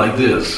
like this.